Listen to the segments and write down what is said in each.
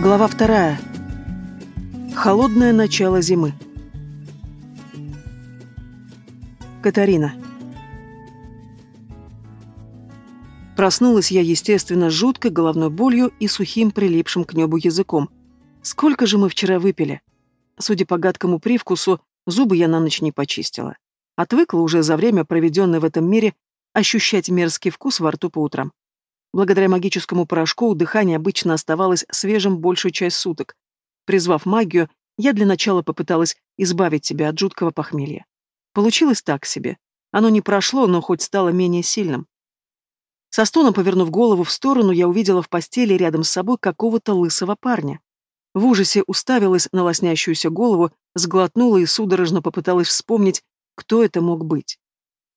Глава вторая. Холодное начало зимы. Катарина. Проснулась я, естественно, с жуткой головной болью и сухим прилипшим к небу языком. Сколько же мы вчера выпили? Судя по гадкому привкусу, зубы я на ночь не почистила. Отвыкла уже за время, проведенное в этом мире, ощущать мерзкий вкус во рту по утрам. Благодаря магическому порошку дыхание обычно оставалось свежим большую часть суток. Призвав магию, я для начала попыталась избавить себя от жуткого похмелья. Получилось так себе. Оно не прошло, но хоть стало менее сильным. Со стоном повернув голову в сторону, я увидела в постели рядом с собой какого-то лысого парня. В ужасе уставилась на лоснящуюся голову, сглотнула и судорожно попыталась вспомнить, кто это мог быть.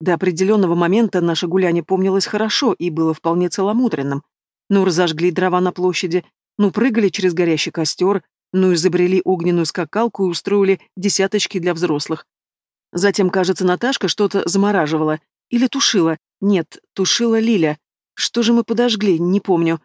До определенного момента наше гуляние помнилось хорошо и было вполне целомудренным. Ну, разожгли дрова на площади, ну, прыгали через горящий костер, ну, изобрели огненную скакалку и устроили десяточки для взрослых. Затем, кажется, Наташка что-то замораживала. Или тушила. Нет, тушила Лиля. Что же мы подожгли, не помню.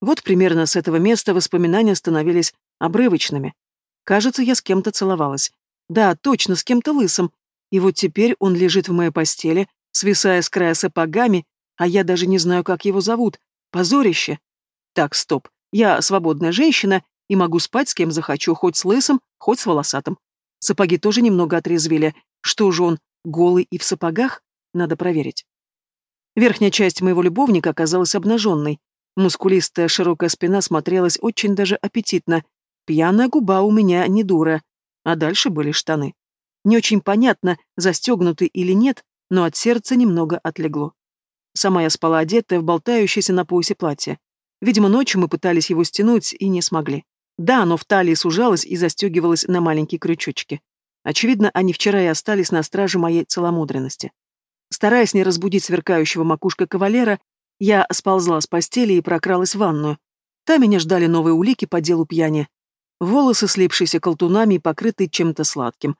Вот примерно с этого места воспоминания становились обрывочными. Кажется, я с кем-то целовалась. Да, точно, с кем-то лысым. И вот теперь он лежит в моей постели, свисая с края сапогами, а я даже не знаю, как его зовут. Позорище. Так, стоп. Я свободная женщина и могу спать с кем захочу, хоть с лысым, хоть с волосатым. Сапоги тоже немного отрезвили. Что же он, голый и в сапогах? Надо проверить. Верхняя часть моего любовника оказалась обнаженной. Мускулистая широкая спина смотрелась очень даже аппетитно. Пьяная губа у меня не дура. А дальше были штаны. Не очень понятно, застегнуты или нет, но от сердца немного отлегло. Сама я спала одетая в болтающееся на поясе платье. Видимо, ночью мы пытались его стянуть и не смогли. Да, оно в талии сужалось и застегивалось на маленькие крючочки. Очевидно, они вчера и остались на страже моей целомудренности. Стараясь не разбудить сверкающего макушка кавалера, я сползла с постели и прокралась в ванную. Там меня ждали новые улики по делу пьяни. Волосы, слипшиеся колтунами и покрытые чем-то сладким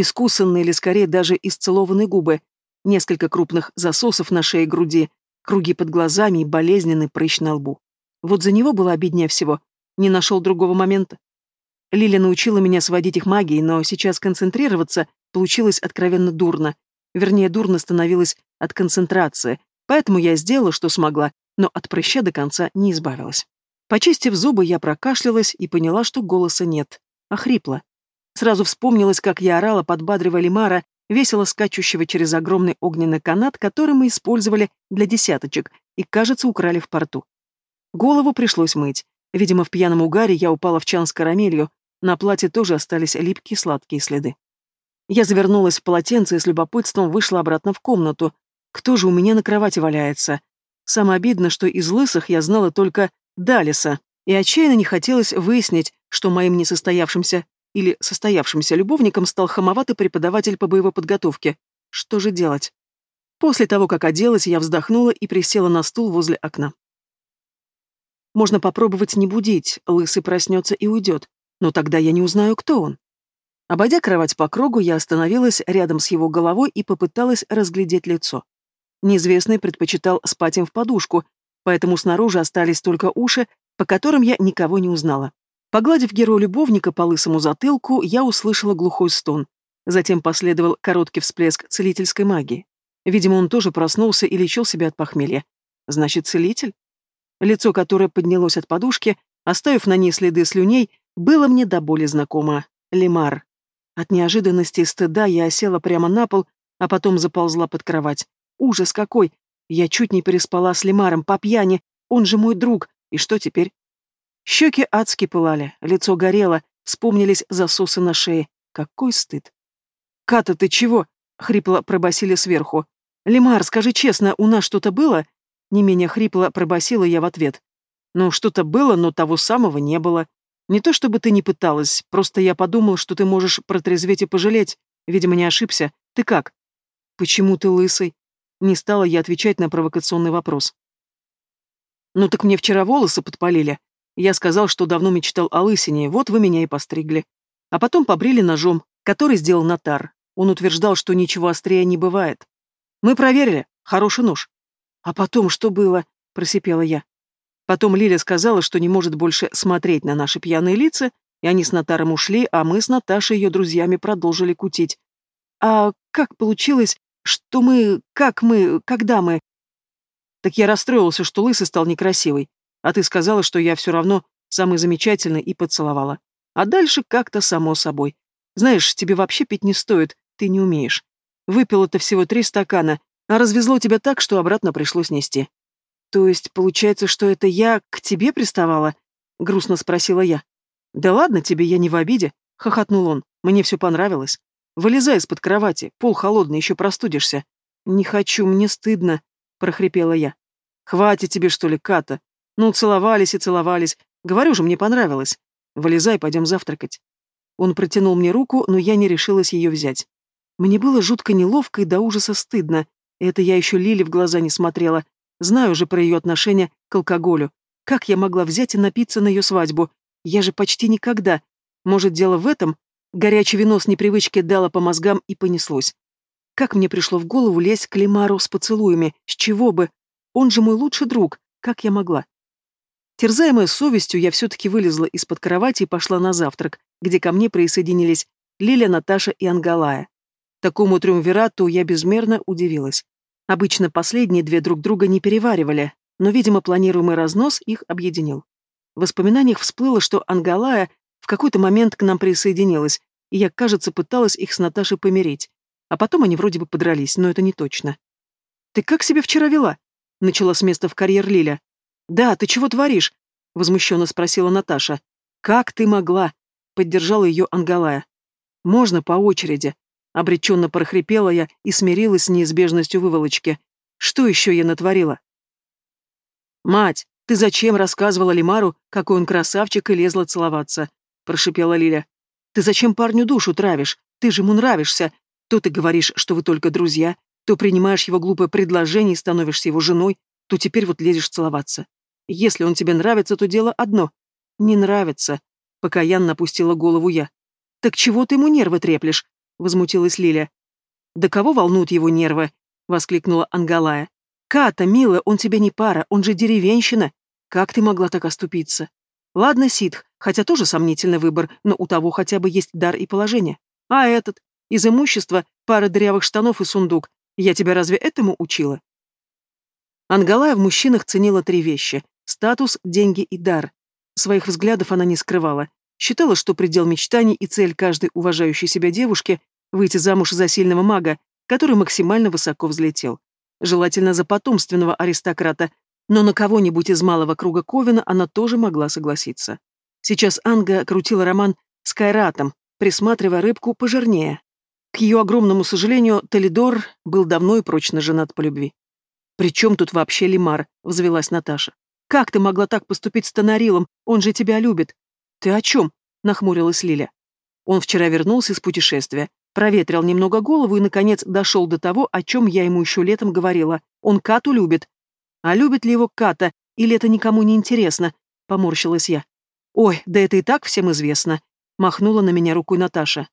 искусанные или скорее даже исцелованные губы, несколько крупных засосов на шее и груди, круги под глазами и болезненный прыщ на лбу. Вот за него было обиднее всего. Не нашел другого момента. Лиля научила меня сводить их магией, но сейчас концентрироваться получилось откровенно дурно. Вернее, дурно становилось от концентрации, поэтому я сделала, что смогла, но от прыща до конца не избавилась. Почистив зубы, я прокашлялась и поняла, что голоса нет, а хрипло. Сразу вспомнилось, как я орала, подбадривая Лимара, весело скачущего через огромный огненный канат, который мы использовали для десяточек и, кажется, украли в порту. Голову пришлось мыть. Видимо, в пьяном угаре я упала в чан с карамелью, на платье тоже остались липкие сладкие следы. Я завернулась в полотенце и с любопытством вышла обратно в комнату. Кто же у меня на кровати валяется? Самое обидно, что из лысых я знала только Далиса, и отчаянно не хотелось выяснить, что моим несостоявшимся или состоявшимся любовником стал хамоватый преподаватель по боевой подготовке. Что же делать? После того, как оделась, я вздохнула и присела на стул возле окна. Можно попробовать не будить, лысый проснется и уйдет, но тогда я не узнаю, кто он. Обойдя кровать по кругу, я остановилась рядом с его головой и попыталась разглядеть лицо. Неизвестный предпочитал спать им в подушку, поэтому снаружи остались только уши, по которым я никого не узнала. Погладив героя-любовника по лысому затылку, я услышала глухой стон. Затем последовал короткий всплеск целительской магии. Видимо, он тоже проснулся и лечил себя от похмелья. Значит, целитель? Лицо, которое поднялось от подушки, оставив на ней следы слюней, было мне до боли знакомо. Лемар. От неожиданности и стыда я осела прямо на пол, а потом заползла под кровать. Ужас какой! Я чуть не переспала с Лемаром по пьяни, он же мой друг, и что теперь? Щеки адски пылали, лицо горело, вспомнились засосы на шее. Какой стыд. «Ката, ты чего?» — хрипло пробасили сверху. «Лимар, скажи честно, у нас что-то было?» Не менее хрипло пробасила я в ответ. «Ну, что-то было, но того самого не было. Не то чтобы ты не пыталась, просто я подумал, что ты можешь протрезветь и пожалеть. Видимо, не ошибся. Ты как?» «Почему ты лысый?» Не стала я отвечать на провокационный вопрос. «Ну так мне вчера волосы подпалили. Я сказал, что давно мечтал о лысине, вот вы меня и постригли. А потом побрили ножом, который сделал Натар. Он утверждал, что ничего острее не бывает. Мы проверили. Хороший нож. А потом что было? Просипела я. Потом Лиля сказала, что не может больше смотреть на наши пьяные лица, и они с Натаром ушли, а мы с Наташей и ее друзьями продолжили кутить. А как получилось, что мы... Как мы... Когда мы... Так я расстроился, что лысый стал некрасивый, а ты сказала, что я все равно самый замечательный и поцеловала. А дальше как-то само собой. Знаешь, тебе вообще пить не стоит, ты не умеешь. Выпила-то всего три стакана, а развезло тебя так, что обратно пришлось нести. То есть, получается, что это я к тебе приставала? Грустно спросила я. Да ладно тебе, я не в обиде, хохотнул он. Мне все понравилось. Вылезай из-под кровати, пол холодный, еще простудишься. Не хочу, мне стыдно, прохрипела я. Хватит тебе, что ли, Ката? Ну, целовались и целовались. Говорю же, мне понравилось. Вылезай, пойдем завтракать. Он протянул мне руку, но я не решилась ее взять. Мне было жутко неловко и до ужаса стыдно. Это я еще Лили в глаза не смотрела. Знаю же про ее отношение к алкоголю. Как я могла взять и напиться на ее свадьбу? Я же почти никогда. Может, дело в этом? Горячее вино с непривычки дало по мозгам и понеслось. Как мне пришло в голову лезть к Лемару с поцелуями? С чего бы? Он же мой лучший друг. Как я могла? Терзаемая совестью, я все-таки вылезла из-под кровати и пошла на завтрак, где ко мне присоединились Лиля, Наташа и Ангалая. Такому триумвирату я безмерно удивилась. Обычно последние две друг друга не переваривали, но, видимо, планируемый разнос их объединил. В воспоминаниях всплыло, что Ангалая в какой-то момент к нам присоединилась, и я, кажется, пыталась их с Наташей помирить. А потом они вроде бы подрались, но это не точно. «Ты как себя вчера вела?» — начала с места в карьер Лиля. «Да, ты чего творишь?» — возмущенно спросила Наташа. «Как ты могла?» — поддержала ее Ангалая. «Можно по очереди», Обреченно прохрипела я и смирилась с неизбежностью выволочки. Что еще я натворила? «Мать, ты зачем рассказывала Лимару, какой он красавчик и лезла целоваться?» — прошипела Лиля. «Ты зачем парню душу травишь? Ты же ему нравишься. То ты говоришь, что вы только друзья, то принимаешь его глупое предложение и становишься его женой, то теперь вот лезешь целоваться. Если он тебе нравится, то дело одно. Не нравится. Покаянно опустила голову я. Так чего ты ему нервы треплешь? — возмутилась Лиля. «Да кого волнуют его нервы?» — воскликнула Ангалая. «Ката, милая, он тебе не пара, он же деревенщина. Как ты могла так оступиться? Ладно, ситх, хотя тоже сомнительный выбор, но у того хотя бы есть дар и положение. А этот? Из имущества пара дырявых штанов и сундук. Я тебя разве этому учила?» Ангалая в мужчинах ценила три вещи — статус, деньги и дар. Своих взглядов она не скрывала. Считала, что предел мечтаний и цель каждой уважающей себя девушки — выйти замуж за сильного мага, который максимально высоко взлетел. Желательно за потомственного аристократа, но на кого-нибудь из малого круга Ковина она тоже могла согласиться. Сейчас Анга крутила роман с Кайратом, присматривая рыбку пожирнее. К ее огромному сожалению, Толидор был давно и прочно женат по любви. «При чем тут вообще Лимар?» — взвелась Наташа. «Как ты могла так поступить с Тонарилом? Он же тебя любит. «Ты о чем?» — нахмурилась Лиля. Он вчера вернулся из путешествия, проветрил немного голову и, наконец, дошел до того, о чем я ему еще летом говорила. Он Кату любит. А любит ли его Ката, или это никому не интересно? Поморщилась я. Ой, да это и так всем известно. Махнула на меня рукой Наташа.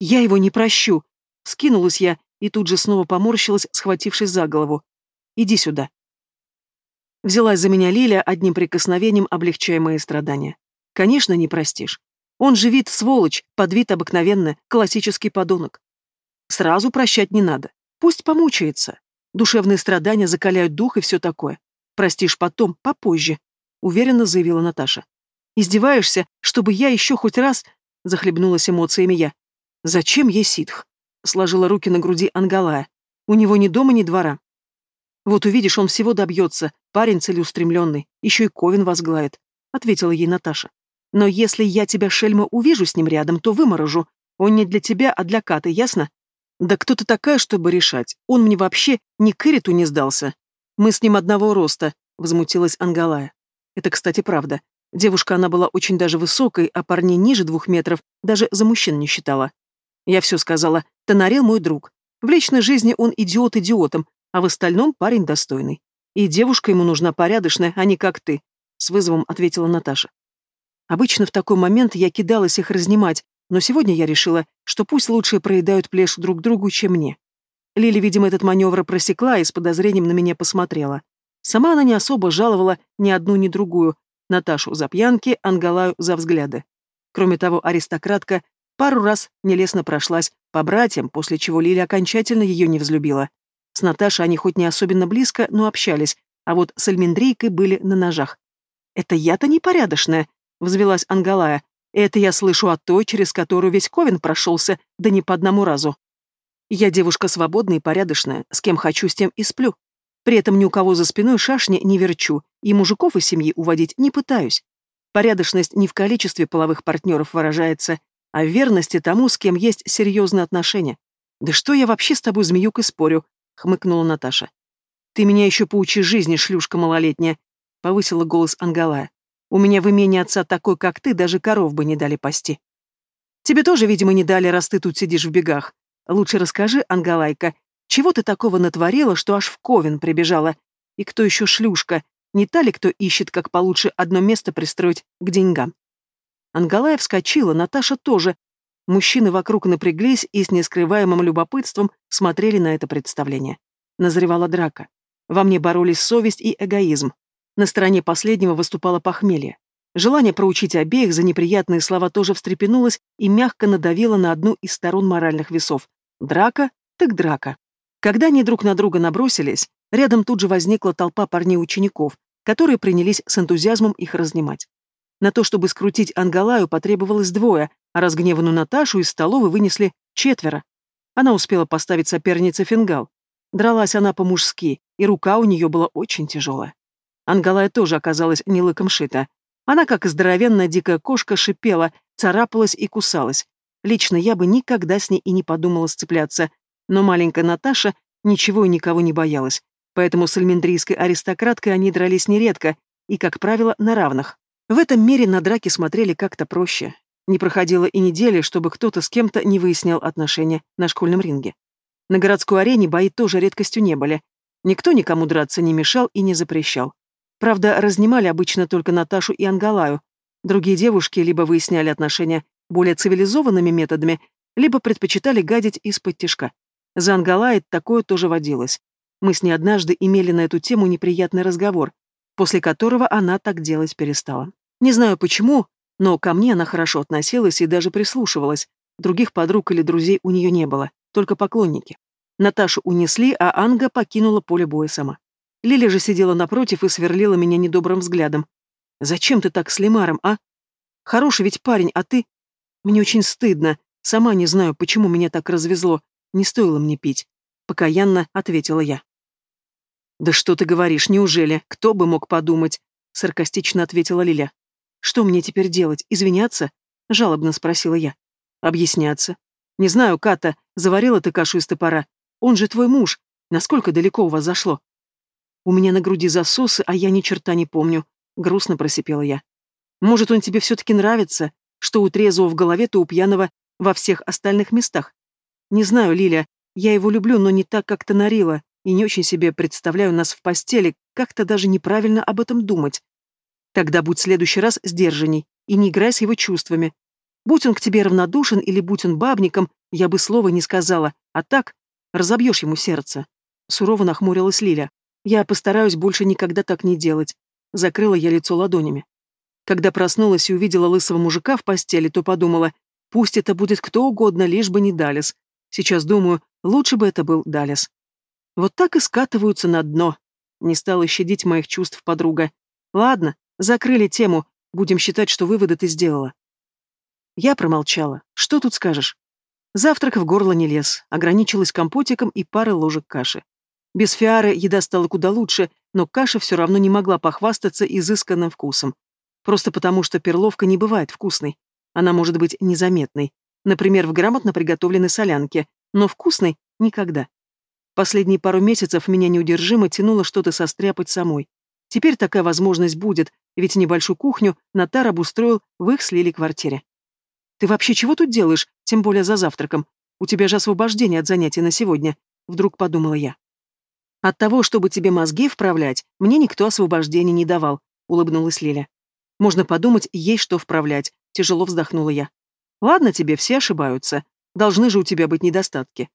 Я его не прощу. Скинулась я и тут же снова поморщилась, схватившись за голову. Иди сюда. Взялась за меня Лиля, одним прикосновением облегчая мои страдания. Конечно, не простишь. Он же вид сволочь, под вид обыкновенно, классический подонок. Сразу прощать не надо. Пусть помучается. Душевные страдания закаляют дух и все такое. Простишь потом, попозже, — уверенно заявила Наташа. Издеваешься, чтобы я еще хоть раз... Захлебнулась эмоциями я. Зачем ей ситх? Сложила руки на груди Ангалая. У него ни дома, ни двора. Вот увидишь, он всего добьется. Парень целеустремленный. Еще и Ковен возглавит, — ответила ей Наташа. Но если я тебя, Шельма, увижу с ним рядом, то выморожу. Он не для тебя, а для Каты, ясно? Да кто ты такая, чтобы решать? Он мне вообще ни к Эриту не сдался. Мы с ним одного роста, возмутилась Ангалая. Это, кстати, правда. Девушка она была очень даже высокой, а парней ниже двух метров даже за мужчин не считала. Я все сказала. Тонарел мой друг. В личной жизни он идиот идиотом, а в остальном парень достойный. И девушка ему нужна порядочная, а не как ты, с вызовом ответила Наташа. Обычно в такой момент я кидалась их разнимать, но сегодня я решила, что пусть лучше проедают плешь друг другу, чем мне. Лили, видимо, этот маневр просекла и с подозрением на меня посмотрела. Сама она не особо жаловала ни одну, ни другую, Наташу за пьянки, Ангалаю за взгляды. Кроме того, аристократка пару раз нелестно прошлась по братьям, после чего Лиля окончательно ее не взлюбила. С Наташей они хоть не особенно близко, но общались, а вот с Альмендрийкой были на ножах. «Это я-то непорядочная», — взвелась Ангалая. «Это я слышу от той, через которую весь Ковен прошелся, да не по одному разу. Я девушка свободная и порядочная, с кем хочу, с тем и сплю. При этом ни у кого за спиной шашни не верчу, и мужиков из семьи уводить не пытаюсь. Порядочность не в количестве половых партнеров выражается, а в верности тому, с кем есть серьезные отношения. «Да что я вообще с тобой, змеюкой, спорю?» — хмыкнула Наташа. «Ты меня еще поучи жизни, шлюшка малолетняя», — повысила голос Ангалая. «У меня в имении отца такой, как ты, даже коров бы не дали пасти». «Тебе тоже, видимо, не дали, раз ты тут сидишь в бегах. Лучше расскажи, Ангалайка, чего ты такого натворила, что аж в Ковен прибежала? И кто еще шлюшка? Не та ли, кто ищет, как получше одно место пристроить к деньгам? Ангалая вскочила, Наташа тоже. Мужчины вокруг напряглись и с нескрываемым любопытством смотрели на это представление. Назревала драка. Во мне боролись совесть и эгоизм. На стороне последнего выступало похмелье. Желание проучить обеих за неприятные слова тоже встрепенулось и мягко надавило на одну из сторон моральных весов. Драка так драка. Когда они друг на друга набросились, рядом тут же возникла толпа парней-учеников, которые принялись с энтузиазмом их разнимать. На то, чтобы скрутить Ангалаю, потребовалось двое, а разгневанную Наташу из столовой вынесли четверо. Она успела поставить сопернице фингал. Дралась она по-мужски, и рука у нее была очень тяжелая. Ангалая тоже оказалась не лыком шита. Она, как здоровенная дикая кошка, шипела, царапалась и кусалась. Лично я бы никогда с ней и не подумала сцепляться, но маленькая Наташа ничего и никого не боялась, поэтому с альмендрийской аристократкой они дрались нередко и, как правило, на равных. В этом мире на драки смотрели как-то проще. Не проходило и недели, чтобы кто-то с кем-то не выяснял отношения на школьном ринге. На городской арене бои тоже редкостью не были. Никто никому драться не мешал и не запрещал. Правда, разнимали обычно только Наташу и Ангалаю. Другие девушки либо выясняли отношения более цивилизованными методами, либо предпочитали гадить из-под тишка. За Ангалайт такое тоже водилось. Мы с ней однажды имели на эту тему неприятный разговор, после которого она так делать перестала. Не знаю почему, но ко мне она хорошо относилась и даже прислушивалась. Других подруг или друзей у нее не было, только поклонники. Наташу унесли, а Анга покинула поле боя сама. Лиля же сидела напротив и сверлила меня недобрым взглядом. «Зачем ты так с Лемаром, а? Хороший ведь парень, а ты...» «Мне очень стыдно. Сама не знаю, почему меня так развезло. Не стоило мне пить. Покаянно ответила я. «Да что ты говоришь, неужели? Кто бы мог подумать?» Саркастично ответила Лиля. «Что мне теперь делать? Извиняться?» Жалобно спросила я. «Объясняться. Не знаю, Ката, заварила ты кашу из топора. Он же твой муж. Насколько далеко у вас зашло?» «У меня на груди засосы, а я ни черта не помню», — грустно просипела я. «Может, он тебе все-таки нравится? Что у трезвого в голове, то у пьяного во всех остальных местах. Не знаю, Лиля, я его люблю, но не так, как ты нарила, и не очень себе представляю нас в постели, как-то даже неправильно об этом думать. Тогда будь в следующий раз сдержанней и не играй с его чувствами. Будь он к тебе равнодушен или будь он бабником, я бы слова не сказала, а так разобьешь ему сердце. Сурово нахмурилась Лиля. Я постараюсь больше никогда так не делать. Закрыла я лицо ладонями. Когда проснулась и увидела лысого мужика в постели, то подумала, пусть это будет кто угодно, лишь бы не Далис. Сейчас думаю, лучше бы это был Далес. Вот так и скатываются на дно. Не стала щадить моих чувств подруга. Ладно, закрыли тему, будем считать, что выводы ты сделала. Я промолчала. Что тут скажешь? Завтрак в горло не лез, ограничилась компотиком и парой ложек каши. Без фиары еда стала куда лучше, но каша все равно не могла похвастаться изысканным вкусом. Просто потому, что перловка не бывает вкусной. Она может быть незаметной, Например, в грамотно приготовленной солянке, но вкусной — никогда. Последние пару месяцев меня неудержимо тянуло что-то состряпать самой. Теперь такая возможность будет, ведь небольшую кухню Натар обустроил в их слили квартире. «Ты вообще чего тут делаешь, тем более за завтраком? У тебя же освобождение от занятий на сегодня», — вдруг подумала я. «От того, чтобы тебе мозги вправлять, мне никто освобождения не давал», — улыбнулась Лиля. «Можно подумать, есть что вправлять», — тяжело вздохнула я. Ладно тебе, все ошибаются. Должны же у тебя быть недостатки.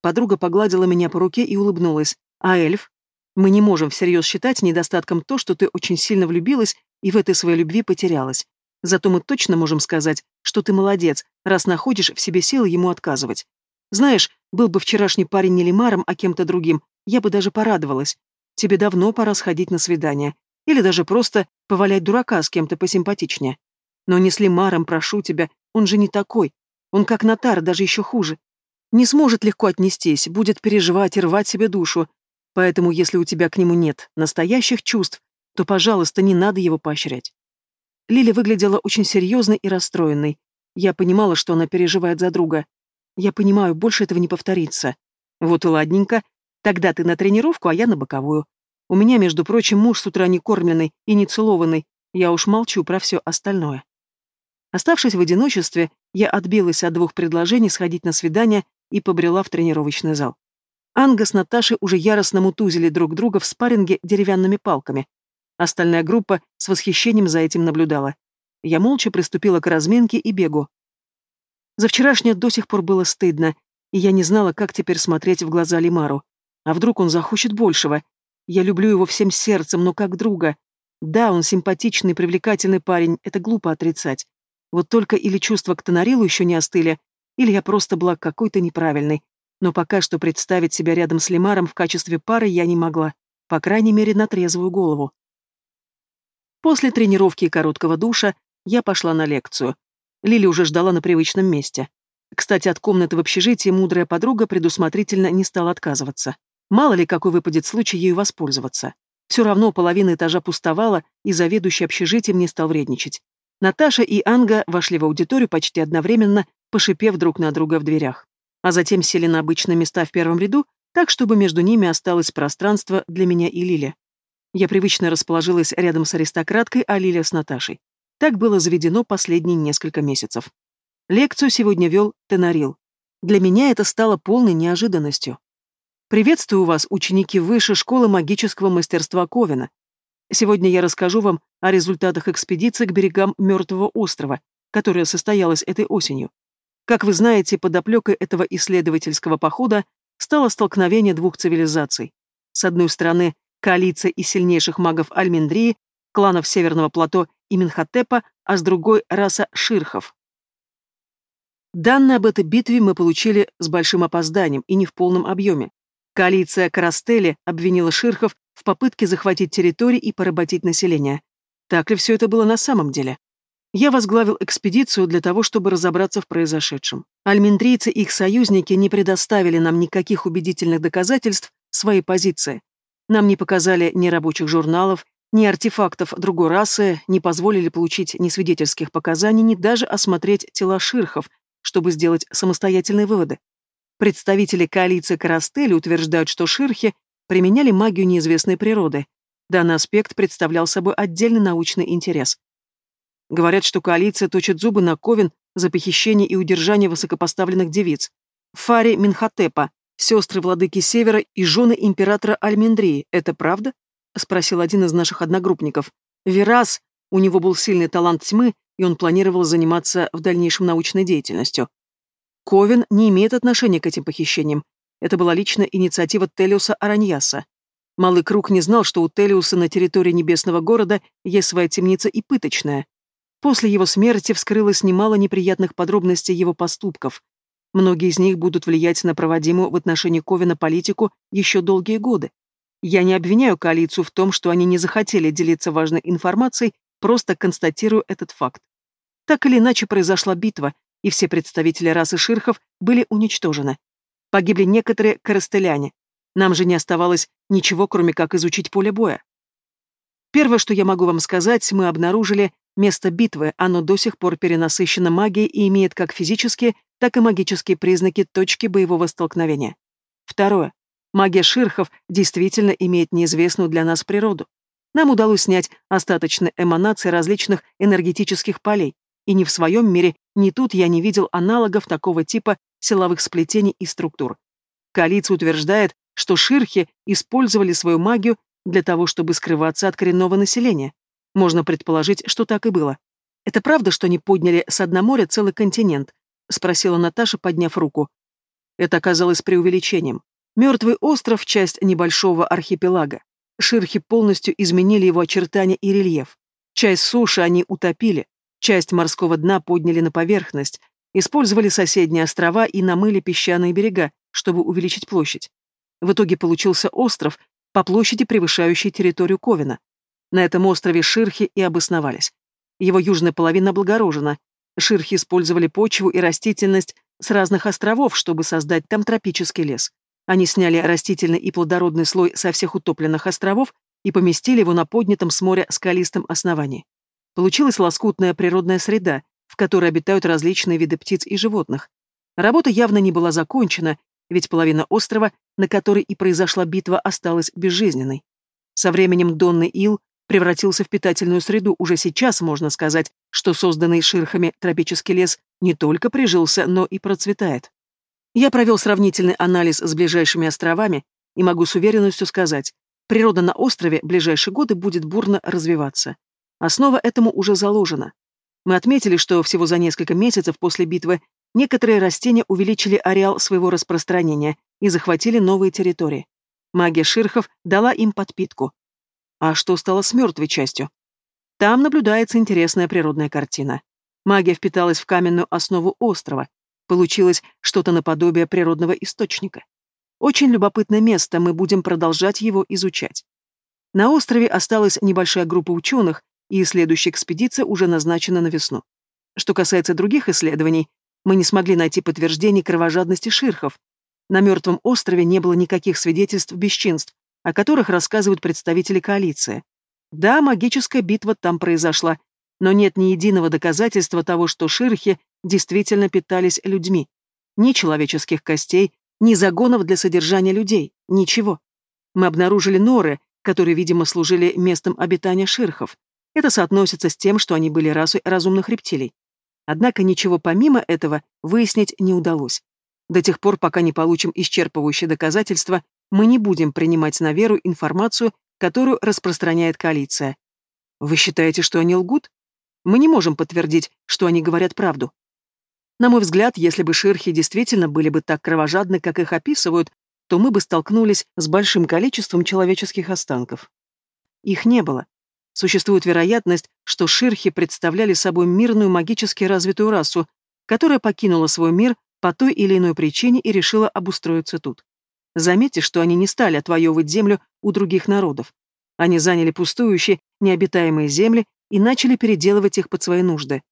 Подруга погладила меня по руке и улыбнулась. А эльф? Мы не можем всерьез считать недостатком то, что ты очень сильно влюбилась и в этой своей любви потерялась. Зато мы точно можем сказать, что ты молодец, раз находишь в себе силы ему отказывать. Знаешь, был бы вчерашний парень не Лимаром, а кем-то другим, я бы даже порадовалась. Тебе давно пора сходить на свидание. Или даже просто повалять дурака с кем-то посимпатичнее. Но не с Лимаром, прошу тебя, он же не такой. Он как Натар, даже еще хуже. Не сможет легко отнестись, будет переживать и рвать себе душу. Поэтому, если у тебя к нему нет настоящих чувств, то, пожалуйста, не надо его поощрять. Лили выглядела очень серьезной и расстроенной. Я понимала, что она переживает за друга. Я понимаю, больше этого не повторится. Вот и ладненько. Тогда ты на тренировку, а я на боковую. У меня, между прочим, муж с утра не кормленный и не целованный. Я уж молчу про все остальное. Оставшись в одиночестве, я отбилась от двух предложений сходить на свидание и побрела в тренировочный зал. Анга с Наташей уже яростно мутузили друг друга в спарринге деревянными палками. Остальная группа с восхищением за этим наблюдала. Я молча приступила к разминке и бегу. За вчерашнее до сих пор было стыдно, и я не знала, как теперь смотреть в глаза Лимару. А вдруг он захочет большего? Я люблю его всем сердцем, но как друга. Да, он симпатичный, привлекательный парень, это глупо отрицать. Вот только или чувства к Тонарилу еще не остыли, или я просто была какой-то неправильной. Но пока что представить себя рядом с Лимаром в качестве пары я не могла, по крайней мере, на трезвую голову. После тренировки и короткого душа я пошла на лекцию. Лили уже ждала на привычном месте. Кстати, от комнаты в общежитии мудрая подруга предусмотрительно не стала отказываться. Мало ли, какой выпадет случай ею воспользоваться. Все равно половина этажа пустовала, и заведующий общежитием не стал вредничать. Наташа и Анга вошли в аудиторию почти одновременно, пошипев друг на друга в дверях. А затем сели на обычные места в первом ряду, так, чтобы между ними осталось пространство для меня и Лили. Я привычно расположилась рядом с аристократкой, а Лиля с Наташей. Так было заведено последние несколько месяцев. Лекцию сегодня вел Тенарил. Для меня это стало полной неожиданностью. Приветствую вас, ученики Высшей школы магического мастерства Ковина. Сегодня я расскажу вам о результатах экспедиции к берегам Мертвого острова, которая состоялась этой осенью. Как вы знаете, подоплекой этого исследовательского похода стало столкновение двух цивилизаций. С одной стороны, коалиция из сильнейших магов Альмендрии, кланов Северного плато и Минхотепа, а с другой – раса Ширхов. Данные об этой битве мы получили с большим опозданием и не в полном объеме. Коалиция Карастели обвинила Ширхов в попытке захватить территории и поработить население. Так ли все это было на самом деле? Я возглавил экспедицию для того, чтобы разобраться в произошедшем. Альмендрийцы и их союзники не предоставили нам никаких убедительных доказательств своей позиции. Нам не показали ни рабочих журналов, ни артефактов другой расы, не позволили получить ни свидетельских показаний, ни даже осмотреть тела ширхов, чтобы сделать самостоятельные выводы. Представители коалиции Карастели утверждают, что ширхи применяли магию неизвестной природы. Данный аспект представлял собой отдельный научный интерес. Говорят, что коалиция точит зубы на Ковен за похищение и удержание высокопоставленных девиц. Фари Минхотепа, сестры владыки Севера и жены императора Альмендрии. Это правда? Спросил один из наших одногруппников. Верас, у него был сильный талант тьмы, и он планировал заниматься в дальнейшем научной деятельностью. Ковен не имеет отношения к этим похищениям. Это была личная инициатива Телиуса Араньяса. Малый круг не знал, что у Телиуса на территории небесного города есть своя темница и пыточная. После его смерти вскрылось немало неприятных подробностей его поступков. Многие из них будут влиять на проводимую в отношении Ковина политику еще долгие годы. Я не обвиняю коалицию в том, что они не захотели делиться важной информацией, просто констатирую этот факт. Так или иначе произошла битва, и все представители расы ширхов были уничтожены. Погибли некоторые коростеляне. Нам же не оставалось ничего, кроме как изучить поле боя. Первое, что я могу вам сказать, мы обнаружили место битвы, оно до сих пор перенасыщено магией и имеет как физические, так и магические признаки точки боевого столкновения. Второе. Магия ширхов действительно имеет неизвестную для нас природу. Нам удалось снять остаточные эманации различных энергетических полей, и ни в своем мире, ни тут я не видел аналогов такого типа силовых сплетений и структур. Коалиция утверждает, что ширхи использовали свою магию для того, чтобы скрываться от коренного населения. Можно предположить, что так и было. «Это правда, что они подняли с дна моря целый континент?» — спросила Наташа, подняв руку. Это оказалось преувеличением. Мертвый остров — часть небольшого архипелага. ширхи полностью изменили его очертания и рельеф. Часть суши они утопили, часть морского дна подняли на поверхность, использовали соседние острова и намыли песчаные берега, чтобы увеличить площадь. В итоге получился остров, по площади превышающий территорию Ковина. На этом острове ширхи и обосновались. Его южная половина облагорожена. Ширхи использовали почву и растительность с разных островов, чтобы создать там тропический лес. Они сняли растительный и плодородный слой со всех утопленных островов и поместили его на поднятом с моря скалистом основании. Получилась лоскутная природная среда, в которой обитают различные виды птиц и животных. Работа явно не была закончена, ведь половина острова, на которой и произошла битва, осталась безжизненной. Со временем Донный Ил превратился в питательную среду, уже сейчас можно сказать, что созданный ширхами тропический лес не только прижился, но и процветает. Я провел сравнительный анализ с ближайшими островами и могу с уверенностью сказать, природа на острове в ближайшие годы будет бурно развиваться. Основа этому уже заложена. Мы отметили, что всего за несколько месяцев после битвы некоторые растения увеличили ареал своего распространения и захватили новые территории. Магия ширхов дала им подпитку. А что стало с мертвой частью? Там наблюдается интересная природная картина. Магия впиталась в каменную основу острова, Получилось что-то наподобие природного источника. Очень любопытное место, мы будем продолжать его изучать. На острове осталась небольшая группа ученых, и следующая экспедиция уже назначена на весну. Что касается других исследований, мы не смогли найти подтверждений кровожадности ширхов. На мертвом острове не было никаких свидетельств бесчинств, о которых рассказывают представители коалиции. Да, магическая битва там произошла, но нет ни единого доказательства того, что ширхи действительно питались людьми. Ни человеческих костей, ни загонов для содержания людей, ничего. Мы обнаружили норы, которые, видимо, служили местом обитания ширхов. Это соотносится с тем, что они были расой разумных рептилий. Однако ничего помимо этого выяснить не удалось. До тех пор, пока не получим исчерпывающие доказательства, мы не будем принимать на веру информацию, которую распространяет коалиция. Вы считаете, что они лгут? Мы не можем подтвердить, что они говорят правду. На мой взгляд, если бы ширхи действительно были бы так кровожадны, как их описывают, то мы бы столкнулись с большим количеством человеческих останков. Их не было. Существует вероятность, что ширхи представляли собой мирную магически развитую расу, которая покинула свой мир по той или иной причине и решила обустроиться тут. Заметьте, что они не стали отвоевывать землю у других народов. Они заняли пустующие, необитаемые земли и начали переделывать их под свои нужды.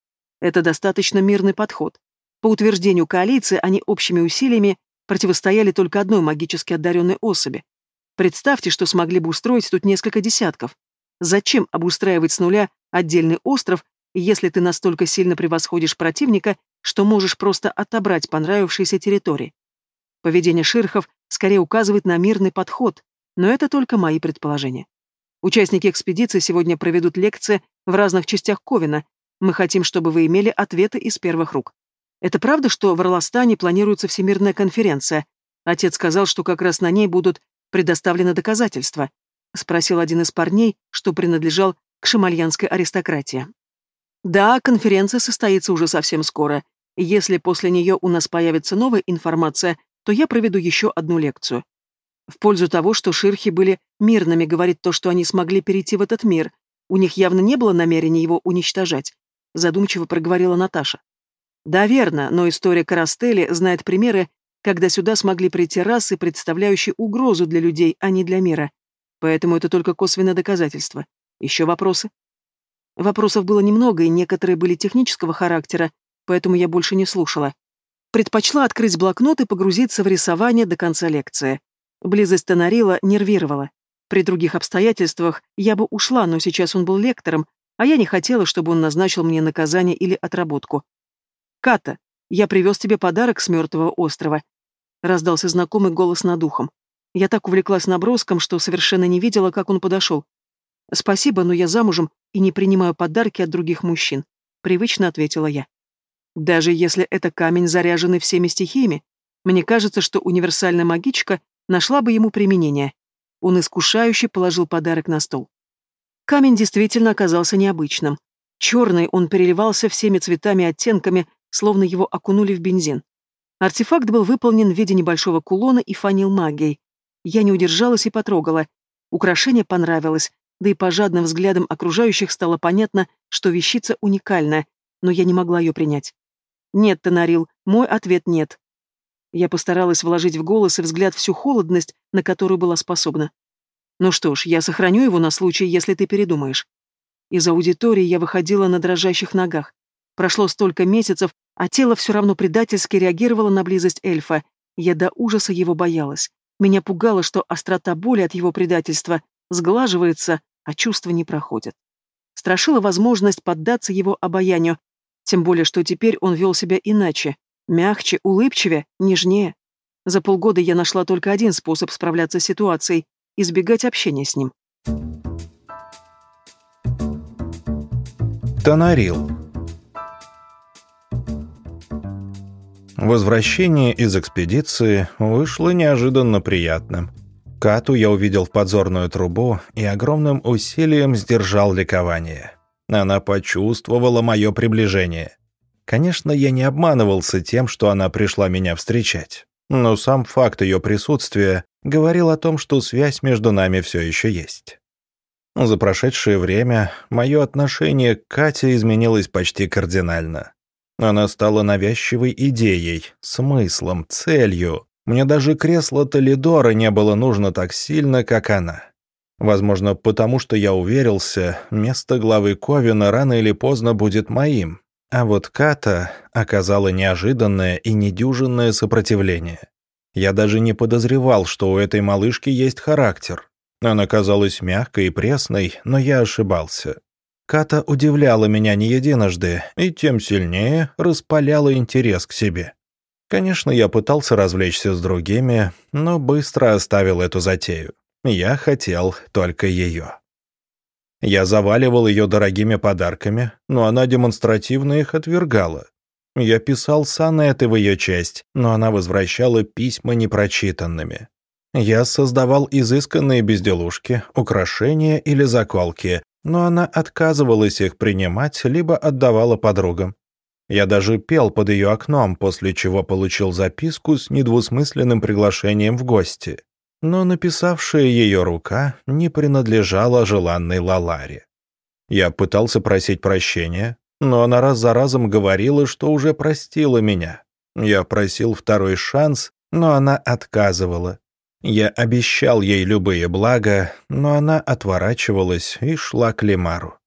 Это достаточно мирный подход. По утверждению коалиции, они общими усилиями противостояли только одной магически одаренной особи. Представьте, что смогли бы устроить тут несколько десятков. Зачем обустраивать с нуля отдельный остров, если ты настолько сильно превосходишь противника, что можешь просто отобрать понравившиеся территории? Поведение ширхов скорее указывает на мирный подход, но это только мои предположения. Участники экспедиции сегодня проведут лекции в разных частях Ковина. Мы хотим, чтобы вы имели ответы из первых рук. Это правда, что в Орластане планируется всемирная конференция? Отец сказал, что как раз на ней будут предоставлены доказательства. Спросил один из парней, что принадлежал к шамальянской аристократии. Да, конференция состоится уже совсем скоро. Если после нее у нас появится новая информация, то я проведу еще одну лекцию. В пользу того, что ширхи были мирными, говорит то, что они смогли перейти в этот мир. У них явно не было намерения его уничтожать. Задумчиво проговорила Наташа. Да, верно, но история Карастели знает примеры, когда сюда смогли прийти расы, представляющие угрозу для людей, а не для мира. Поэтому это только косвенное доказательство. Еще вопросы? Вопросов было немного, и некоторые были технического характера, поэтому я больше не слушала. Предпочла открыть блокнот и погрузиться в рисование до конца лекции. Близость Тонарила нервировала. При других обстоятельствах я бы ушла, но сейчас он был лектором, а я не хотела, чтобы он назначил мне наказание или отработку. «Ката, я привез тебе подарок с мертвого острова», — раздался знакомый голос над ухом. Я так увлеклась наброском, что совершенно не видела, как он подошел. «Спасибо, но я замужем и не принимаю подарки от других мужчин», — привычно ответила я. «Даже если это камень, заряженный всеми стихиями, мне кажется, что универсальная магичка нашла бы ему применение». Он искушающе положил подарок на стол. Камень действительно оказался необычным. Черный он переливался всеми цветами и оттенками, словно его окунули в бензин. Артефакт был выполнен в виде небольшого кулона и фанил магией. Я не удержалась и потрогала. Украшение понравилось, да и по жадным взглядам окружающих стало понятно, что вещица уникальная, но я не могла ее принять. «Нет, Тонарил, мой ответ нет». Я постаралась вложить в голос и взгляд всю холодность, на которую была способна. «Ну что ж, я сохраню его на случай, если ты передумаешь». Из аудитории я выходила на дрожащих ногах. Прошло столько месяцев, а тело все равно предательски реагировало на близость эльфа. Я до ужаса его боялась. Меня пугало, что острота боли от его предательства сглаживается, а чувства не проходят. Страшила возможность поддаться его обаянию, тем более, что теперь он вел себя иначе, мягче, улыбчивее, нежнее. За полгода я нашла только один способ справляться с ситуацией – избегать общения с ним. Тонарил Возвращение из экспедиции вышло неожиданно приятным. Кату я увидел в подзорную трубу и огромным усилием сдержал ликование. Она почувствовала мое приближение. Конечно, я не обманывался тем, что она пришла меня встречать. Но сам факт ее присутствия говорил о том, что связь между нами все еще есть. За прошедшее время мое отношение к Кате изменилось почти кардинально. Она стала навязчивой идеей, смыслом, целью, мне даже кресло Толидора не было нужно так сильно, как она. Возможно, потому что я уверился, место главы Ковина рано или поздно будет моим. А вот Ката оказала неожиданное и недюжинное сопротивление. Я даже не подозревал, что у этой малышки есть характер. Она казалась мягкой и пресной, но я ошибался. Ката удивляла меня не единожды и тем сильнее распаляла интерес к себе. Конечно, я пытался развлечься с другими, но быстро оставил эту затею. Я хотел только ее. Я заваливал ее дорогими подарками, но она демонстративно их отвергала. Я писал сонеты в ее честь, но она возвращала письма непрочитанными. Я создавал изысканные безделушки, украшения или заколки, но она отказывалась их принимать, либо отдавала подругам. Я даже пел под ее окном, после чего получил записку с недвусмысленным приглашением в гости. Но написавшая ее рука не принадлежала желанной Лаларе. Я пытался просить прощения, но она раз за разом говорила, что уже простила меня. Я просил второй шанс, но она отказывала. Я обещал ей любые блага, но она отворачивалась и шла к Лемару.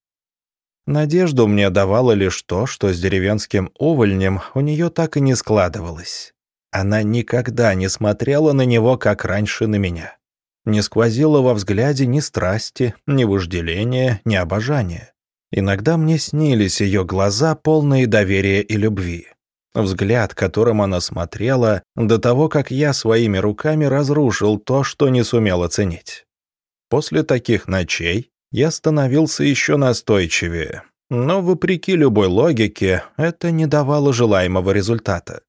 Надежду мне давало лишь то, что с деревенским увольнем у нее так и не складывалось. Она никогда не смотрела на него, как раньше на меня. Не сквозило во взгляде ни страсти, ни вожделения, ни обожания. Иногда мне снились ее глаза, полные доверия и любви. Взгляд, которым она смотрела, до того, как я своими руками разрушил то, что не сумел оценить. После таких ночей я становился еще настойчивее. Но, вопреки любой логике, это не давало желаемого результата.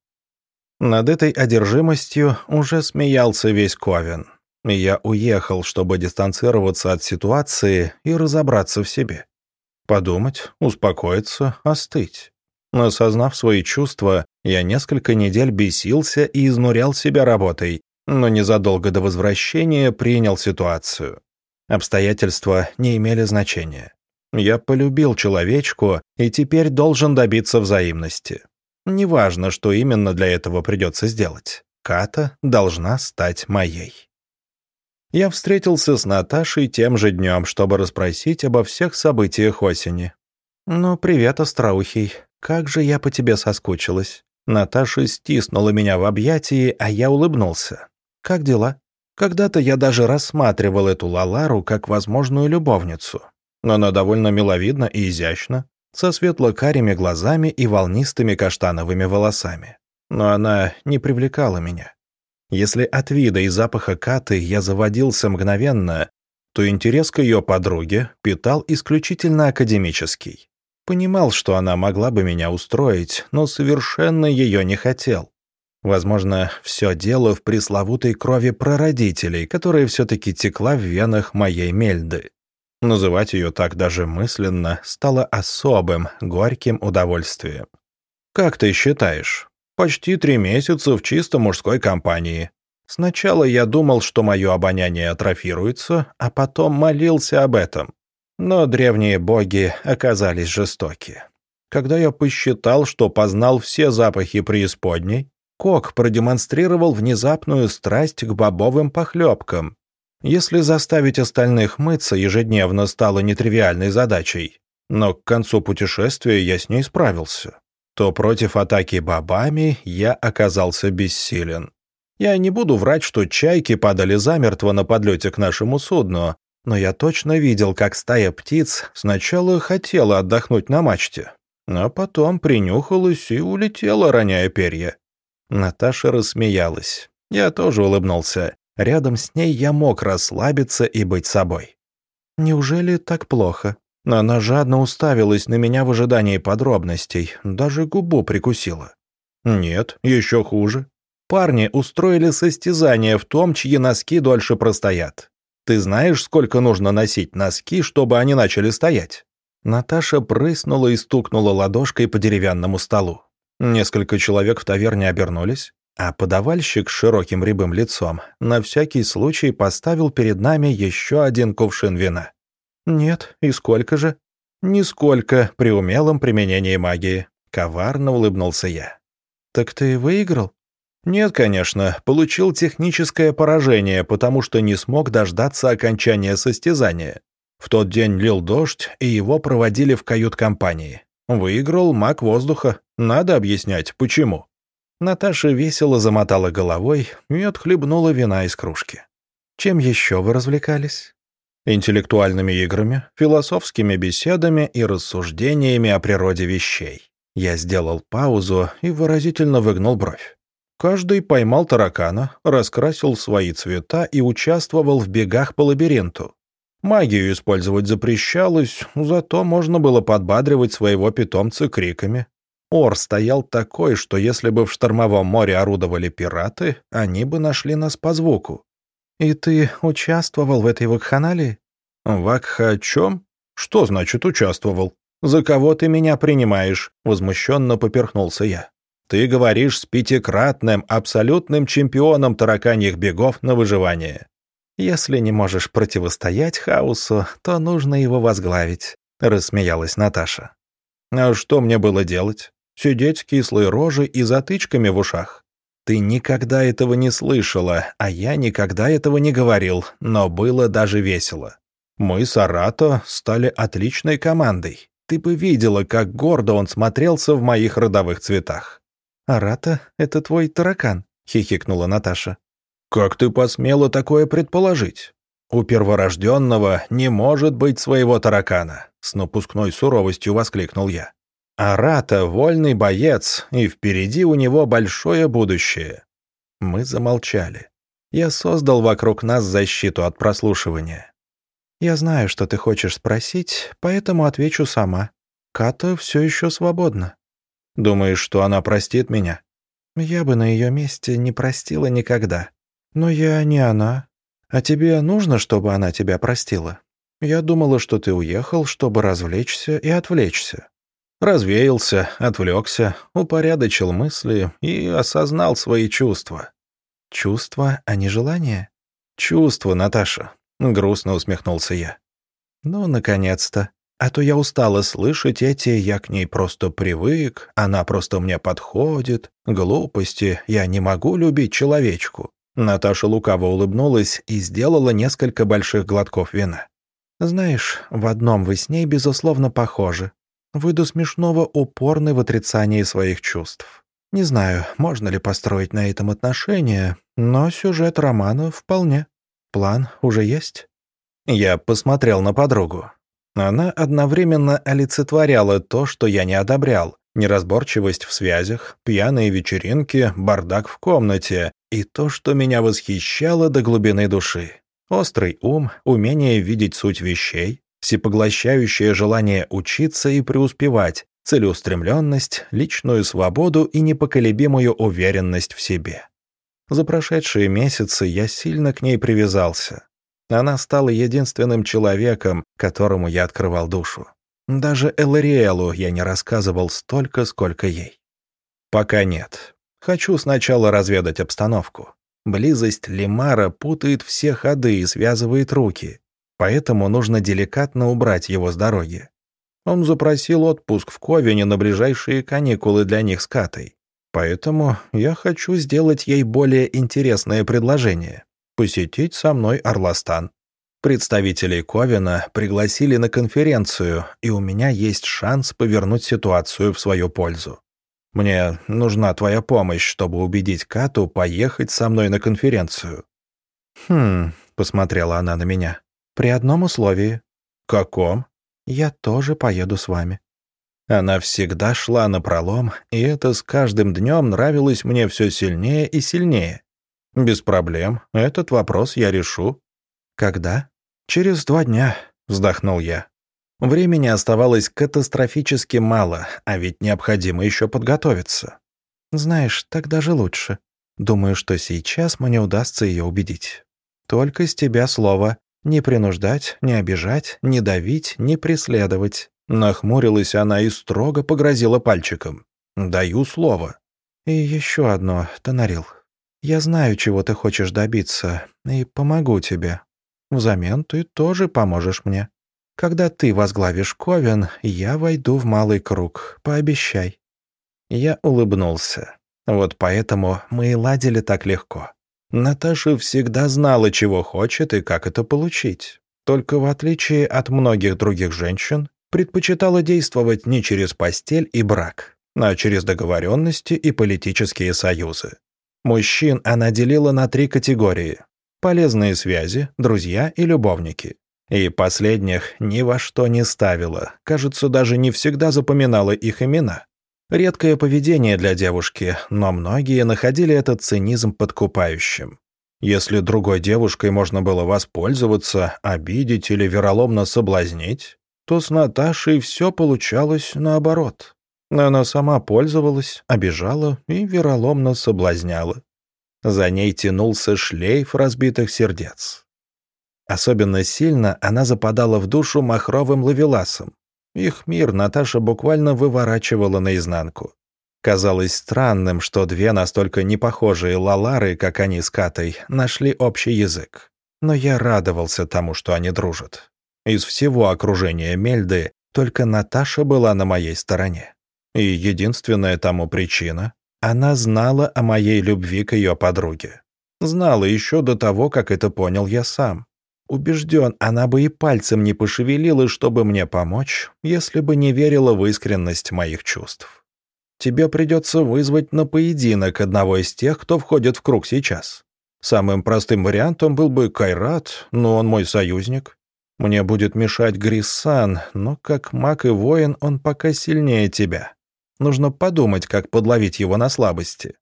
Над этой одержимостью уже смеялся весь Ковен. Я уехал, чтобы дистанцироваться от ситуации и разобраться в себе. Подумать, успокоиться, остыть. Осознав свои чувства, я несколько недель бесился и изнурял себя работой, но незадолго до возвращения принял ситуацию. Обстоятельства не имели значения. Я полюбил человечку и теперь должен добиться взаимности. Неважно, что именно для этого придется сделать. Ката должна стать моей. Я встретился с Наташей тем же днем, чтобы расспросить обо всех событиях осени. «Ну, привет, остроухий. Как же я по тебе соскучилась». Наташа стиснула меня в объятии, а я улыбнулся. «Как дела?» Когда-то я даже рассматривал эту Лалару как возможную любовницу. Но она довольно миловидна и изящна, со светло-карими глазами и волнистыми каштановыми волосами. Но она не привлекала меня. Если от вида и запаха Каты я заводился мгновенно, то интерес к ее подруге питал исключительно академический. Понимал, что она могла бы меня устроить, но совершенно ее не хотел. Возможно, все дело в пресловутой крови прародителей, которая все-таки текла в венах моей Мельды. Называть ее так даже мысленно стало особым, горьким удовольствием. «Как ты считаешь? Почти три месяца в чисто мужской компании. Сначала я думал, что мое обоняние атрофируется, а потом молился об этом. Но древние боги оказались жестоки. Когда я посчитал, что познал все запахи преисподней, Кок продемонстрировал внезапную страсть к бобовым похлебкам. Если заставить остальных мыться ежедневно стало нетривиальной задачей, но к концу путешествия я с ней справился, то против атаки бобами я оказался бессилен. Я не буду врать, что чайки падали замертво на подлете к нашему судну, но я точно видел, как стая птиц сначала хотела отдохнуть на мачте, а потом принюхалась и улетела, роняя перья. Наташа рассмеялась. Я тоже улыбнулся. Рядом с ней я мог расслабиться и быть собой. «Неужели так плохо?» Она жадно уставилась на меня в ожидании подробностей, даже губу прикусила. «Нет, еще хуже. Парни устроили состязание в том, чьи носки дольше простоят. Ты знаешь, сколько нужно носить носки, чтобы они начали стоять?» Наташа прыснула и стукнула ладошкой по деревянному столу. Несколько человек в таверне обернулись, а подавальщик с широким рябым лицом на всякий случай поставил перед нами еще один кувшин вина. «Нет, и сколько же?» «Нисколько при умелом применении магии», — коварно улыбнулся я. «Так ты выиграл?» «Нет, конечно, получил техническое поражение, потому что не смог дождаться окончания состязания. В тот день лил дождь, и его проводили в кают-компании. Выиграл маг воздуха. Надо объяснять, почему». Наташа весело замотала головой и отхлебнула вина из кружки. «Чем еще вы развлекались?» «Интеллектуальными играми, философскими беседами и рассуждениями о природе вещей». Я сделал паузу и выразительно выгнул бровь. Каждый поймал таракана, раскрасил свои цвета и участвовал в бегах по лабиринту. Магию использовать запрещалось, зато можно было подбадривать своего питомца криками. Ор стоял такой, что если бы в штормовом море орудовали пираты, они бы нашли нас по звуку. «И ты участвовал в этой вакханалии?» «Вакха о чем? Что значит участвовал? За кого ты меня принимаешь?» Возмущенно поперхнулся я. Ты говоришь с пятикратным, абсолютным чемпионом тараканьих бегов на выживание. Если не можешь противостоять хаосу, то нужно его возглавить», — рассмеялась Наташа. «А что мне было делать? Сидеть с кислой рожей и затычками в ушах? Ты никогда этого не слышала, а я никогда этого не говорил, но было даже весело. Мы с Арато стали отличной командой. Ты бы видела, как гордо он смотрелся в моих родовых цветах. «Арата — это твой таракан», — хихикнула Наташа. «Как ты посмела такое предположить? У перворожденного не может быть своего таракана», — с напускной суровостью воскликнул я. «Арата — вольный боец, и впереди у него большое будущее». Мы замолчали. Я создал вокруг нас защиту от прослушивания. «Я знаю, что ты хочешь спросить, поэтому отвечу сама. Ката все еще свободна». Думаешь, что она простит меня? Я бы на ее месте не простила никогда. Но я не она. А тебе нужно, чтобы она тебя простила? Я думала, что ты уехал, чтобы развлечься и отвлечься. Развеялся, отвлекся, упорядочил мысли и осознал свои чувства. Чувства, а не желания? Чувства, Наташа. Грустно усмехнулся я. Ну, наконец-то. А то я устала слышать эти «я к ней просто привык», «она просто мне подходит», «глупости», «я не могу любить человечку». Наташа лукаво улыбнулась и сделала несколько больших глотков вина. «Знаешь, в одном вы с ней, безусловно, похожи. Вы до смешного упорны в отрицании своих чувств. Не знаю, можно ли построить на этом отношения, но сюжет романа вполне. План уже есть». Я посмотрел на подругу. Она одновременно олицетворяла то, что я не одобрял. Неразборчивость в связях, пьяные вечеринки, бардак в комнате и то, что меня восхищало до глубины души. Острый ум, умение видеть суть вещей, всепоглощающее желание учиться и преуспевать, целеустремленность, личную свободу и непоколебимую уверенность в себе. За прошедшие месяцы я сильно к ней привязался. Она стала единственным человеком, которому я открывал душу. Даже Элариэлу я не рассказывал столько, сколько ей. Пока нет. Хочу сначала разведать обстановку. Близость Лемара путает все ходы и связывает руки, поэтому нужно деликатно убрать его с дороги. Он запросил отпуск в Ковине на ближайшие каникулы для них с Катой. Поэтому я хочу сделать ей более интересное предложение — посетить со мной Орластан. Представителей Ковина пригласили на конференцию, и у меня есть шанс повернуть ситуацию в свою пользу. Мне нужна твоя помощь, чтобы убедить Кату поехать со мной на конференцию». «Хм», — посмотрела она на меня. «При одном условии». «Каком?» «Я тоже поеду с вами». Она всегда шла на пролом, и это с каждым днем нравилось мне все сильнее и сильнее. «Без проблем. Этот вопрос я решу». «Когда?» «Через два дня», — вздохнул я. Времени оставалось катастрофически мало, а ведь необходимо еще подготовиться. Знаешь, так даже лучше. Думаю, что сейчас мне удастся ее убедить. Только с тебя слово. Не принуждать, не обижать, не давить, не преследовать. Нахмурилась она и строго погрозила пальчиком. «Даю слово». «И еще одно, Тонарил. Я знаю, чего ты хочешь добиться, и помогу тебе. Взамен ты тоже поможешь мне. Когда ты возглавишь Ковен, я войду в малый круг, пообещай». Я улыбнулся. Вот поэтому мы и ладили так легко. Наташа всегда знала, чего хочет и как это получить. Только в отличие от многих других женщин, предпочитала действовать не через постель и брак, а через договоренности и политические союзы. Мужчин она делила на три категории – полезные связи, друзья и любовники. И последних ни во что не ставила, кажется, даже не всегда запоминала их имена. Редкое поведение для девушки, но многие находили этот цинизм подкупающим. Если другой девушкой можно было воспользоваться, обидеть или вероломно соблазнить, то с Наташей все получалось наоборот. Она сама пользовалась, обижала и вероломно соблазняла. За ней тянулся шлейф разбитых сердец. Особенно сильно она западала в душу махровым лавеласом. Их мир Наташа буквально выворачивала наизнанку. Казалось странным, что две настолько непохожие лалары, как они с Катой, нашли общий язык. Но я радовался тому, что они дружат. Из всего окружения Мельды только Наташа была на моей стороне. И единственная тому причина — она знала о моей любви к ее подруге. Знала еще до того, как это понял я сам. Убежден, она бы и пальцем не пошевелила, чтобы мне помочь, если бы не верила в искренность моих чувств. Тебе придется вызвать на поединок одного из тех, кто входит в круг сейчас. Самым простым вариантом был бы Кайрат, но он мой союзник. Мне будет мешать Гриссан, но как маг и воин он пока сильнее тебя. Нужно подумать, как подловить его на слабости.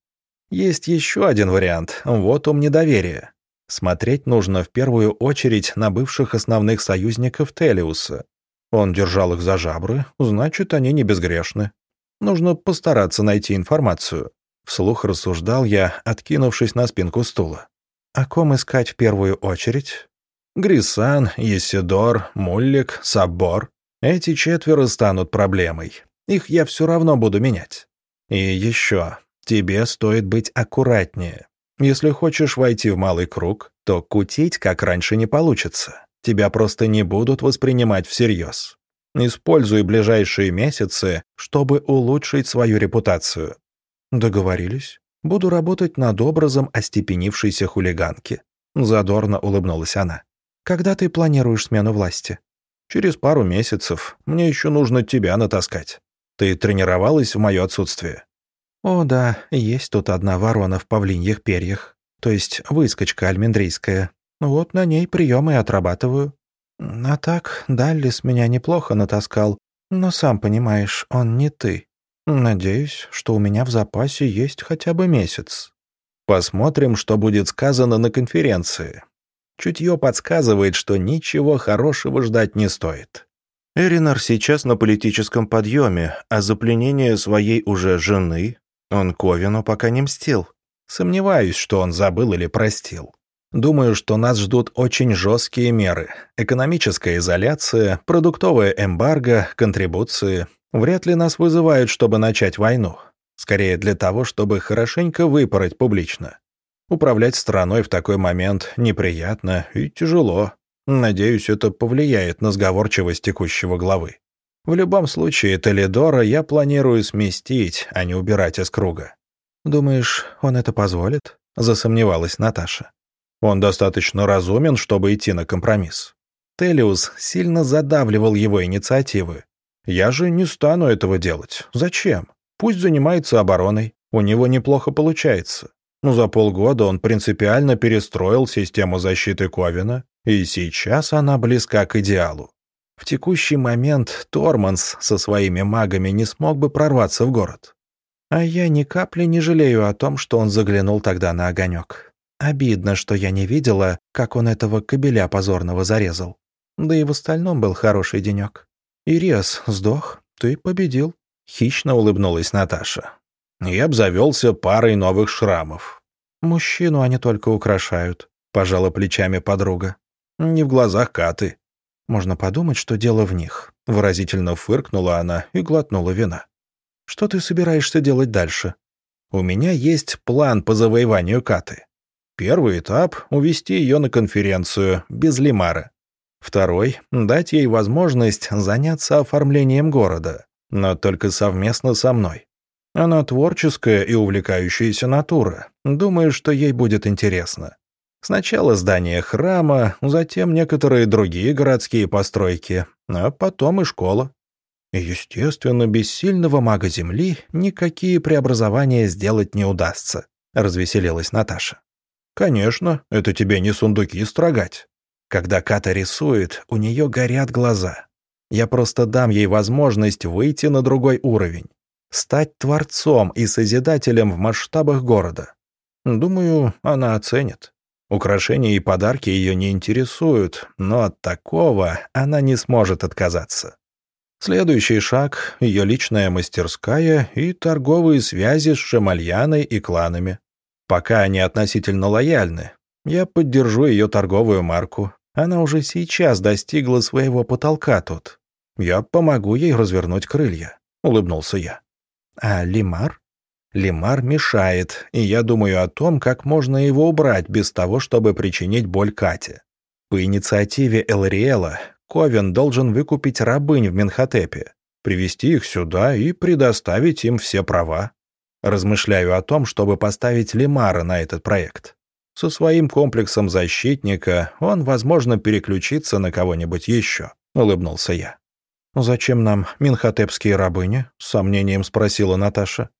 Есть еще один вариант, вот ум недоверия. Смотреть нужно в первую очередь на бывших основных союзников Телиуса. Он держал их за жабры, значит, они не безгрешны. Нужно постараться найти информацию. Вслух рассуждал я, откинувшись на спинку стула. О ком искать в первую очередь? Грисан, Есидор, Муллик, Саббор. Эти четверо станут проблемой. Их я все равно буду менять. И еще, тебе стоит быть аккуратнее. Если хочешь войти в малый круг, то кутить, как раньше, не получится. Тебя просто не будут воспринимать всерьез. Используй ближайшие месяцы, чтобы улучшить свою репутацию. Договорились. Буду работать над образом остепенившейся хулиганки. Задорно улыбнулась она. Когда ты планируешь смену власти? Через пару месяцев. Мне еще нужно тебя натаскать. Ты тренировалась в мое отсутствие? «О, да, есть тут одна ворона в павлиньих перьях, то есть выскочка альмендрийская. Вот на ней приемы отрабатываю. А так, Даллис меня неплохо натаскал, но сам понимаешь, он не ты. Надеюсь, что у меня в запасе есть хотя бы месяц. Посмотрим, что будет сказано на конференции. Чутье подсказывает, что ничего хорошего ждать не стоит. Эринар сейчас на политическом подъеме, а за пленение своей уже жены он Ковину пока не мстил. Сомневаюсь, что он забыл или простил. Думаю, что нас ждут очень жесткие меры. Экономическая изоляция, продуктовая эмбарго, контрибуции. Вряд ли нас вызывают, чтобы начать войну. Скорее для того, чтобы хорошенько выпороть публично. Управлять страной в такой момент неприятно и тяжело. Надеюсь, это повлияет на сговорчивость текущего главы. В любом случае, Толидора я планирую сместить, а не убирать из круга. «Думаешь, он это позволит?» — засомневалась Наташа. «Он достаточно разумен, чтобы идти на компромисс. Телиус сильно задавливал его инициативы. Я же не стану этого делать. Зачем? Пусть занимается обороной. У него неплохо получается. Но за полгода он принципиально перестроил систему защиты Ковина, и сейчас она близка к идеалу. В текущий момент Торманс со своими магами не смог бы прорваться в город. А я ни капли не жалею о том, что он заглянул тогда на огонек. Обидно, что я не видела, как он этого кобеля позорного зарезал. Да и в остальном был хороший денек. Ириас сдох, ты победил. Хищно улыбнулась Наташа. Я обзавелся парой новых шрамов. Мужчину они только украшают, пожала плечами подруга. Не в глазах Каты. Можно подумать, что дело в них. Выразительно фыркнула она и глотнула вина. Что ты собираешься делать дальше? У меня есть план по завоеванию Каты. Первый этап — увести ее на конференцию, без Лимара. Второй — дать ей возможность заняться оформлением города, но только совместно со мной. Она творческая и увлекающаяся натура. Думаю, что ей будет интересно. Сначала здание храма, затем некоторые другие городские постройки, а потом и школа. Естественно, без сильного мага Земли никакие преобразования сделать не удастся, развеселилась Наташа. Конечно, это тебе не сундуки строгать. Когда Ката рисует, у нее горят глаза. Я просто дам ей возможность выйти на другой уровень, стать творцом и созидателем в масштабах города. Думаю, она оценит. Украшения и подарки ее не интересуют, но от такого она не сможет отказаться. Следующий шаг — ее личная мастерская и торговые связи с Шамальяной и кланами. Пока они относительно лояльны, я поддержу ее торговую марку. Она уже сейчас достигла своего потолка тут. Я помогу ей развернуть крылья», — улыбнулся я. «А Лимар?» «Лимар мешает, и я думаю о том, как можно его убрать без того, чтобы причинить боль Кате. По инициативе Элриэла Ковен должен выкупить рабынь в Менхотепе, привести их сюда и предоставить им все права. Размышляю о том, чтобы поставить Лимара на этот проект. Со своим комплексом защитника он, возможно, переключится на кого-нибудь еще», — улыбнулся я. «Зачем нам минхотепские рабыни?» — с сомнением спросила Наташа.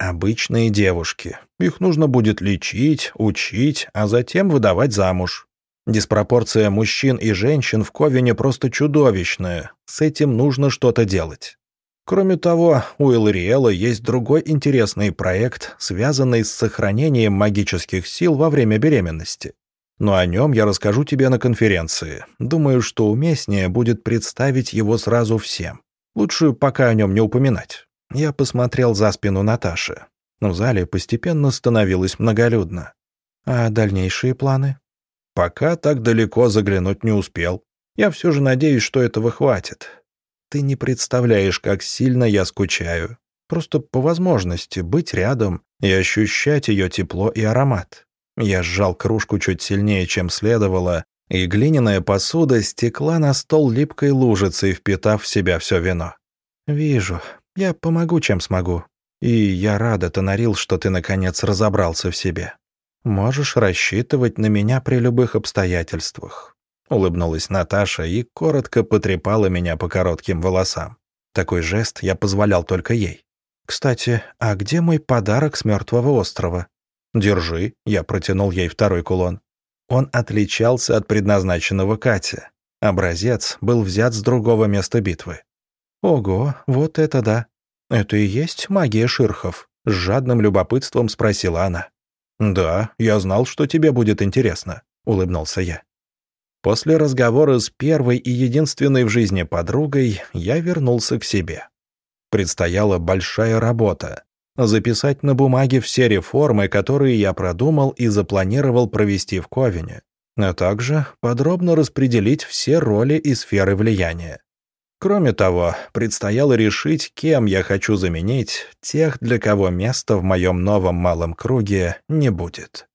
«Обычные девушки. Их нужно будет лечить, учить, а затем выдавать замуж. Диспропорция мужчин и женщин в Ковине просто чудовищная. С этим нужно что-то делать. Кроме того, у Элриэла есть другой интересный проект, связанный с сохранением магических сил во время беременности. Но о нем я расскажу тебе на конференции. Думаю, что уместнее будет представить его сразу всем. Лучше пока о нем не упоминать. Я посмотрел за спину Наташи. В зале постепенно становилось многолюдно. А дальнейшие планы? Пока так далеко заглянуть не успел. Я все же надеюсь, что этого хватит. Ты не представляешь, как сильно я скучаю. Просто по возможности быть рядом и ощущать ее тепло и аромат. Я сжал кружку чуть сильнее, чем следовало, и глиняная посуда стекла на стол липкой лужицей, впитав в себя все вино. «Вижу. Я помогу, чем смогу. И я рада, Тонарил, что ты, наконец, разобрался в себе. Можешь рассчитывать на меня при любых обстоятельствах». Улыбнулась Наташа и коротко потрепала меня по коротким волосам. Такой жест я позволял только ей. «Кстати, а где мой подарок с мертвого острова?» «Держи», — я протянул ей второй кулон. Он отличался от предназначенного Кате. Образец был взят с другого места битвы. «Ого, вот это да! Это и есть магия ширхов?» — с жадным любопытством спросила она. «Да, я знал, что тебе будет интересно», — улыбнулся я. После разговора с первой и единственной в жизни подругой я вернулся к себе. Предстояла большая работа записать на бумаге все реформы, которые я продумал и запланировал провести в Ковине, а также подробно распределить все роли и сферы влияния. Кроме того, предстояло решить, кем я хочу заменить тех, для кого места в моем новом малом круге не будет.